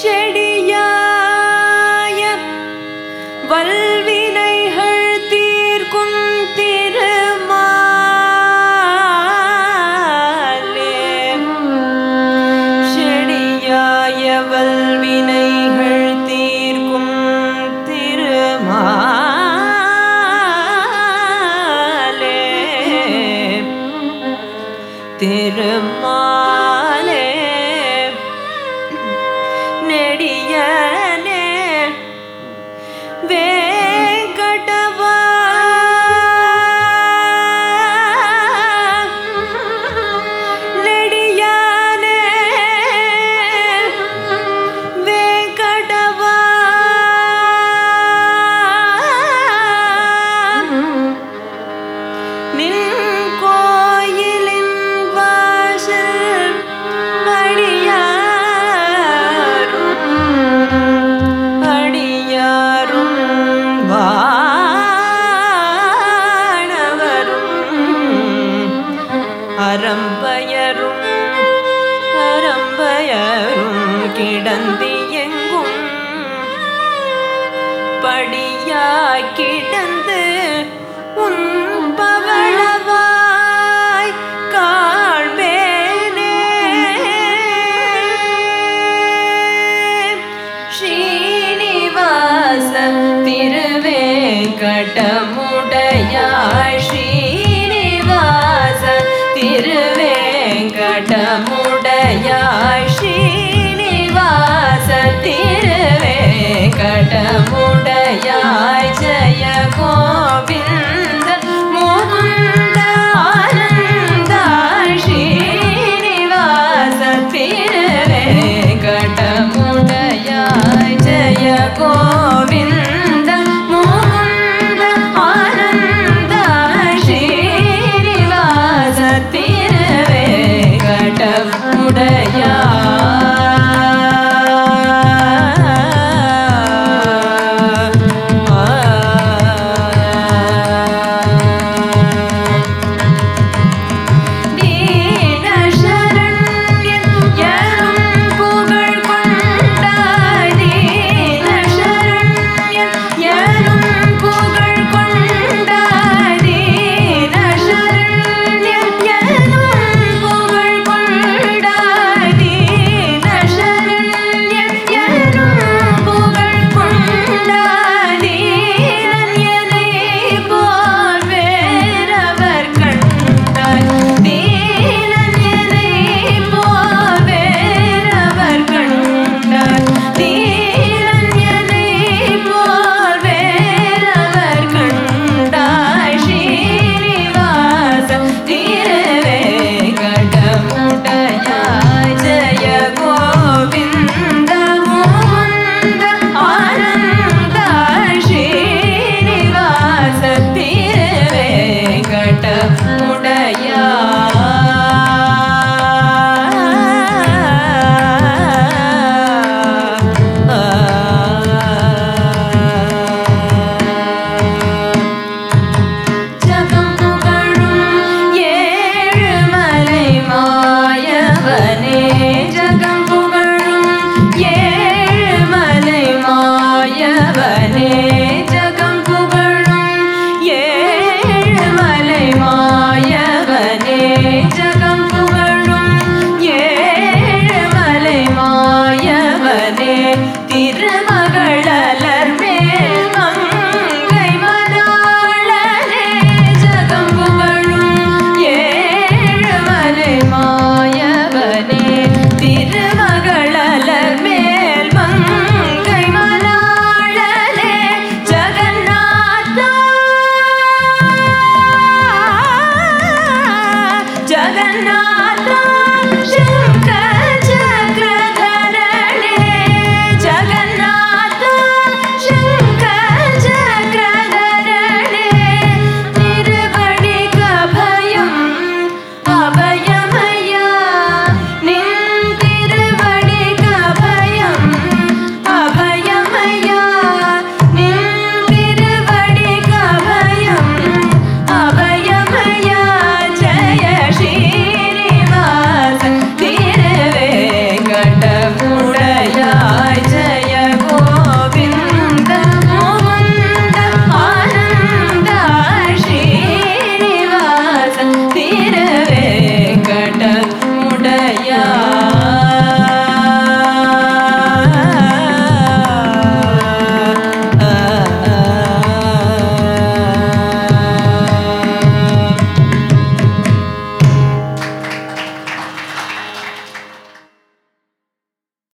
ஷெடி நெடியனே அறம்பயரும் அரம்பயரும் கிடந்தி எங்கும் படியாய் கிடந்து நம்முடையாய் ஜெய கோவிந்த்